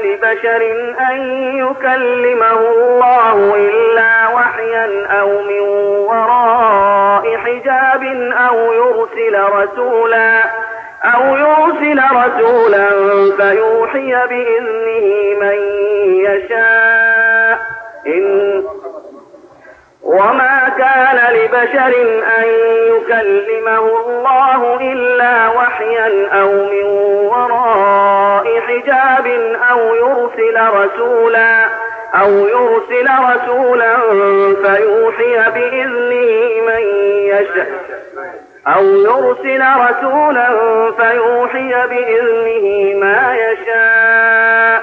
لبشر أن يكلمه الله إلا وحيا أو من وراء حجاب أو يرسل رسولا أو يرسل رسولا فيوحي بإذنه من يشاء. إن وما كان لبشر أن يكلمه الله إلا وحيا أو من وراء حجاب أو يرسل رسولا أو يرسل رسولا فيوحي بإذنه من يشاء. أو يرسل رسولا فيوحي بإذنه ما يشاء.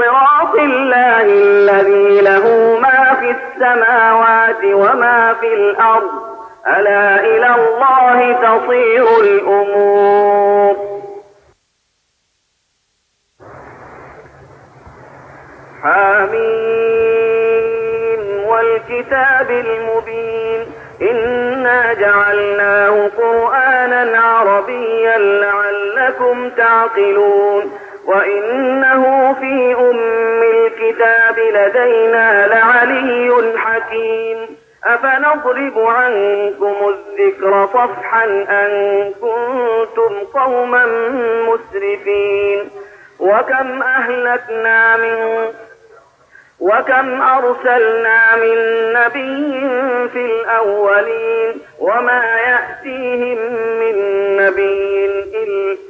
صراط الله الذي له ما في السماوات وما في الأرض. ألا إلى الله تصير الأمور. حميم والكتاب المبين. إنا جعلناه قرآنا عربيا لعلكم تعقلون. وإنه في أم الكتاب لدينا لعلي حكيم أفنضرب عنكم الذكر صفحا أن كنتم قوما مسرفين وكم أهلكنا من وكم أرسلنا من نبي في الأولين وما يأتيهم من نبي إلا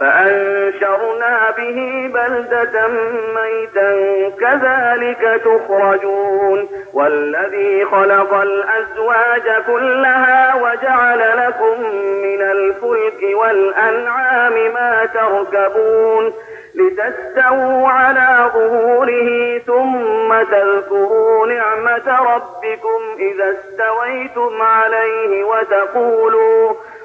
فأنشرنا به بلدة ميتا كذلك تخرجون والذي خلق الأزواج كلها وجعل لكم من الفلك والأنعام ما تركبون لتستووا على ظهوره ثم تذكروا نعمة ربكم إذا استويتم عليه وتقولوا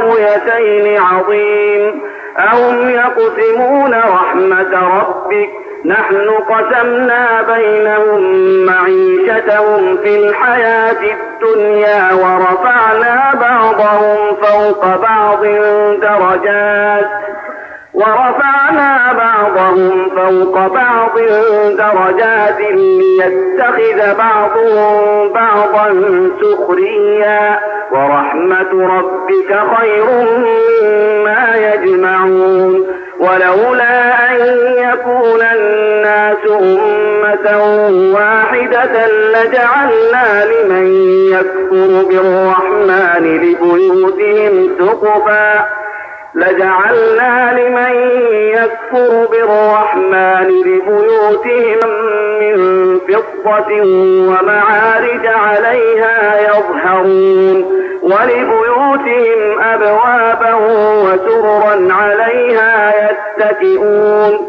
القريتين عظيم. أهم يقسمون رحمة ربك. نحن قسمنا بينهم معيشتهم في الحياة الدنيا ورفعنا بعضهم فوق بعض درجات. ورفعنا بعضهم فوق بعض درجات ليتخذ بعضهم بعضا سخريا. ورحمة ربك خير مما يجمعون. ولولا أن يكون الناس أمة واحدة لجعلنا لمن يكفر بالرحمن لبيوتهم سقفا. لجعلنا لمن يكفر بالرحمن لبيوتهم من فضة ومعارج عليها يظهرون ولبيوتهم أبوابا وسررا عليها يتكئون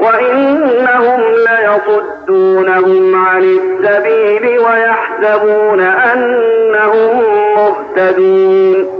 وإنهم ليصدونهم عن السبيل ويحسبون أنهم مهتدون.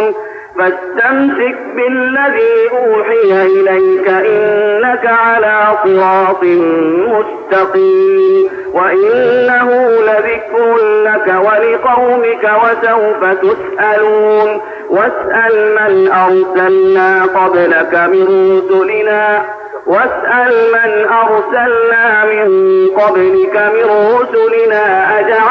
فاستمسك بالذي أوحي إليك إنك على صراط مستقيم وإنه لذكر لك ولقومك وسوف تسألون واسأل من أرسلنا قبلك من رسلنا واسأل من أرسلنا من قبلك من رسلنا أجعلنا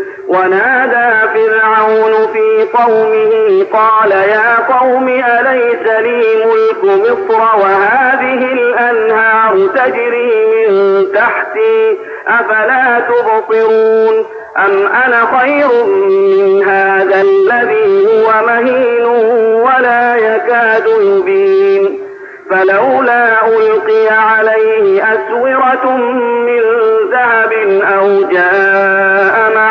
ونادى فرعون في قومه قال يا قوم أليس لي ملك مصر وهذه الأنهار تجري من تحتي أفلا تبصرون أم أنا خير من هذا الذي هو مهين ولا يكاد يبين فلولا ألقي عليه أسورة من ذهب أو جاء معه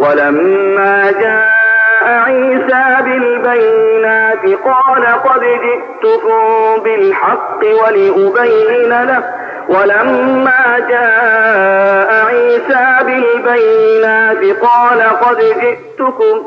ولما جاء عيسى بالبينات قال قد جئتكم بالحق ولأبين له. ولما جاء عيسى بالبينات قال قد جئتكم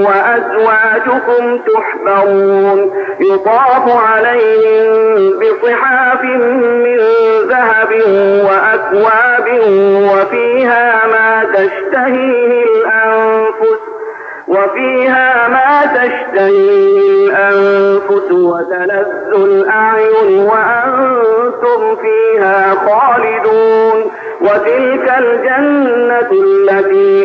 وأزواجكم تحبرون يطاف عليهم بصحاف من ذهب وأكواب وفيها ما تشتهيه الأنفس وفيها ما تشتهيه الأنفس وتلذ الأعين وأنتم فيها خالدون وتلك الجنة التي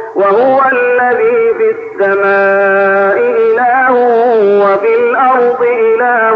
وهو الذي في السماء إله وفي الأرض إله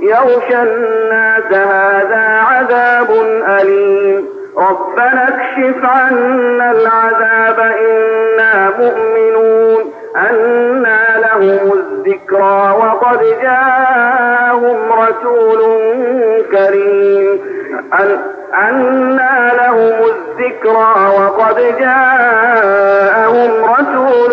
يغشى الناس هذا عذاب أليم. ربنا اكشف عنا العذاب إنا مؤمنون. أنا لهم الذكرى وقد جاءهم رسول كريم. أنا لهم الذكرى وقد جاءهم رسول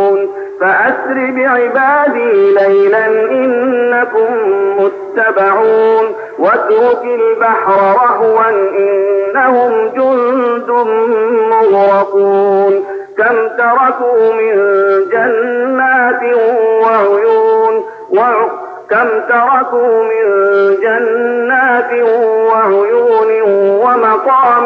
فأسر بعبادي ليلا إنكم متبعون. واترك البحر رهوا إنهم جند مغرقون. كم تركوا من جنات وعيون كم تركوا من جنات وعيون ومقام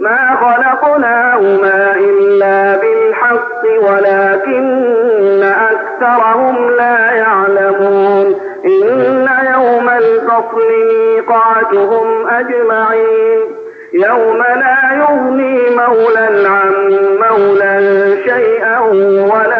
ما خلقناهما إلا بالحق ولكن أكثرهم لا يعلمون. إن يوم الفصل ميقاتهم أجمعين. يوم لا يغني مولى عن مولى شيئا ولا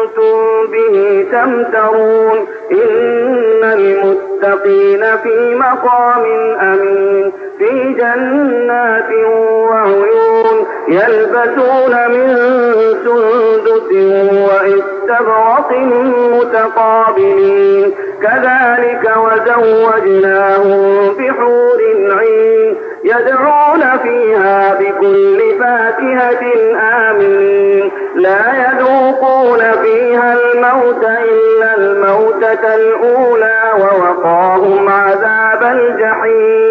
به تمترون. إن المتقين في مقام أمين. في جنات وعيون يلبسون من سندس وإستبرق متقابلين. كذلك وزوجناهم بحور عين يدعون فيها بكل فاكهة آمنين. لا يذوقون فيها الموت إلا الموتة الأولى ووقاهم عذاب الجحيم.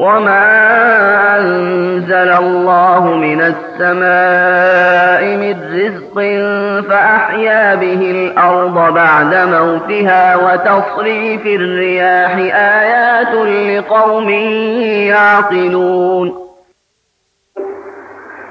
وما أنزل الله من السماء من رزق فأحيا به الأرض بعد موتها وتصريف الرياح آيات لقوم يعقلون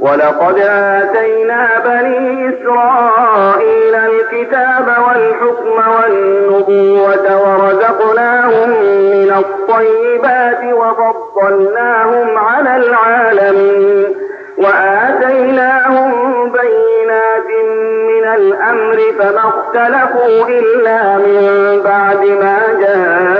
ولقد آتينا بني إسرائيل الكتاب والحكم والنبوة ورزقناهم من الطيبات وفضلناهم على العالمين وآتيناهم بينات من الأمر فما اختلفوا إلا من بعد ما جاءهم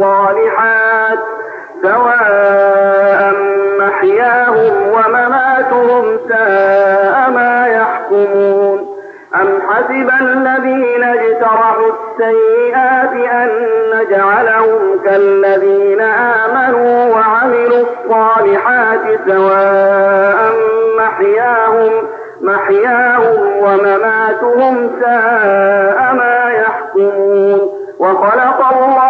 الصالحات سواء محياهم ومماتهم ساء ما يحكمون. أم حسب الذين اجترحوا السيئات أن نجعلهم كالذين آمنوا وعملوا الصالحات سواء محياهم محياهم ومماتهم ساء ما يحكمون. وخلق الله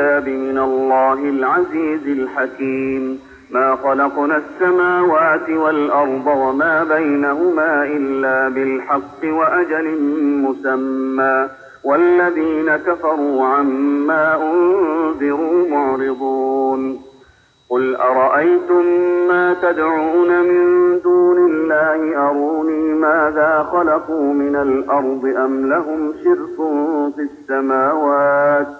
الكتاب من الله العزيز الحكيم. ما خلقنا السماوات والأرض وما بينهما إلا بالحق وأجل مسمى. والذين كفروا عما أنذروا معرضون. قل أرأيتم ما تدعون من دون الله؟ أروني ماذا خلقوا من الأرض أم لهم شرك في السماوات؟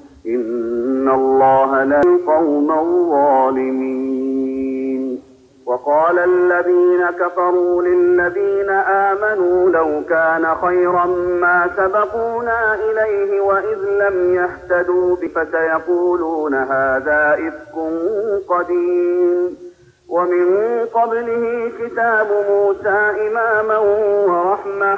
إن الله لا القوم الظالمين. وقال الذين كفروا للذين آمنوا لو كان خيرا ما سبقونا إليه وإذ لم يهتدوا فسيقولون هذا إفك قديم. ومن قبله كتاب موسى إماما ورحمة.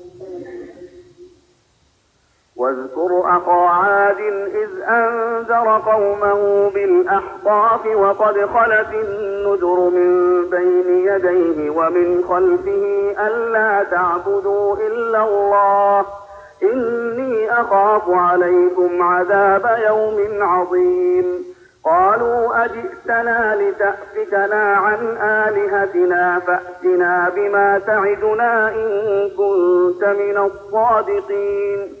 واذكر أخا عاد إذ أنذر قومه بالأحقاف وقد خلت النذر من بين يديه ومن خلفه ألا تعبدوا إلا الله. إني أخاف عليكم عذاب يوم عظيم. قالوا أجئتنا لتأفكنا عن آلهتنا فأتنا بما تعدنا إن كنت من الصادقين.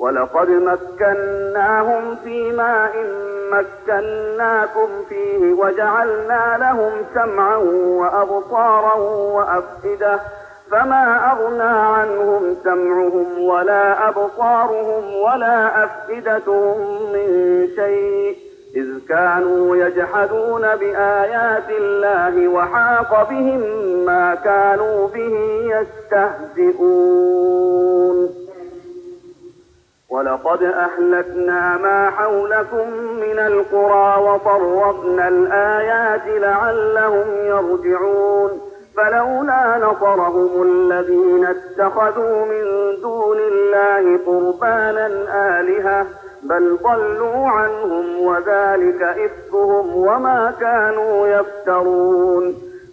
ولقد مكناهم في ماء مكناكم فيه وجعلنا لهم سمعا وأبصارا وأفئدة فما أغنى عنهم سمعهم ولا أبصارهم ولا أفئدتهم من شيء إذ كانوا يجحدون بآيات الله وحاق بهم ما كانوا به يستهزئون ولقد أهلكنا ما حولكم من القرى وطرقنا الآيات لعلهم يرجعون فلولا نصرهم الذين اتخذوا من دون الله قربانا آلهة بل ضلوا عنهم وذلك إفكهم وما كانوا يفترون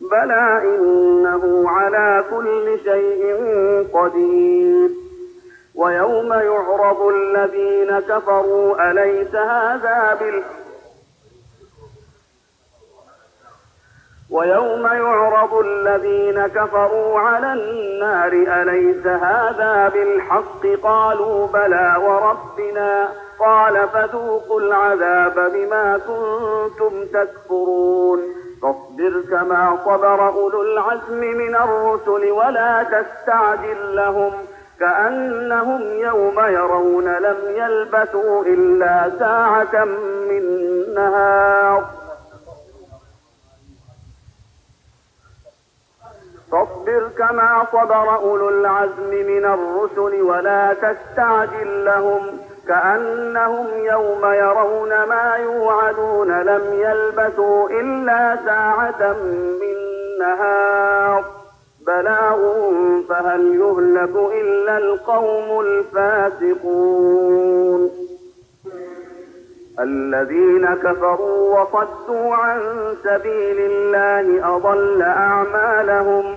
بلى إنه على كل شيء قدير. ويوم يعرض الذين كفروا أليس هذا بالحق؟ ويوم يعرض الذين كفروا على النار أليس هذا بالحق؟ قالوا بلى وربنا. قال فذوقوا العذاب بما كنتم تكفرون. فاصبر كما صبر أولو العزم من الرسل ولا تستعجل لهم كأنهم يوم يرون لم يلبثوا إلا ساعة من نهار. فاصبر كما صبر أولو العزم من الرسل ولا تستعجل لهم كأنهم يوم يرون ما يوعدون لم يلبثوا إلا ساعة من نهار. بلاغ فهل يهلك إلا القوم الفاسقون. الذين كفروا وصدوا عن سبيل الله أضل أعمالهم.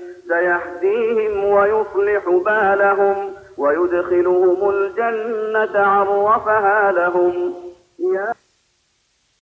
سيهديهم ويصلح بالهم ويدخلهم الجنة عرفها لهم. يا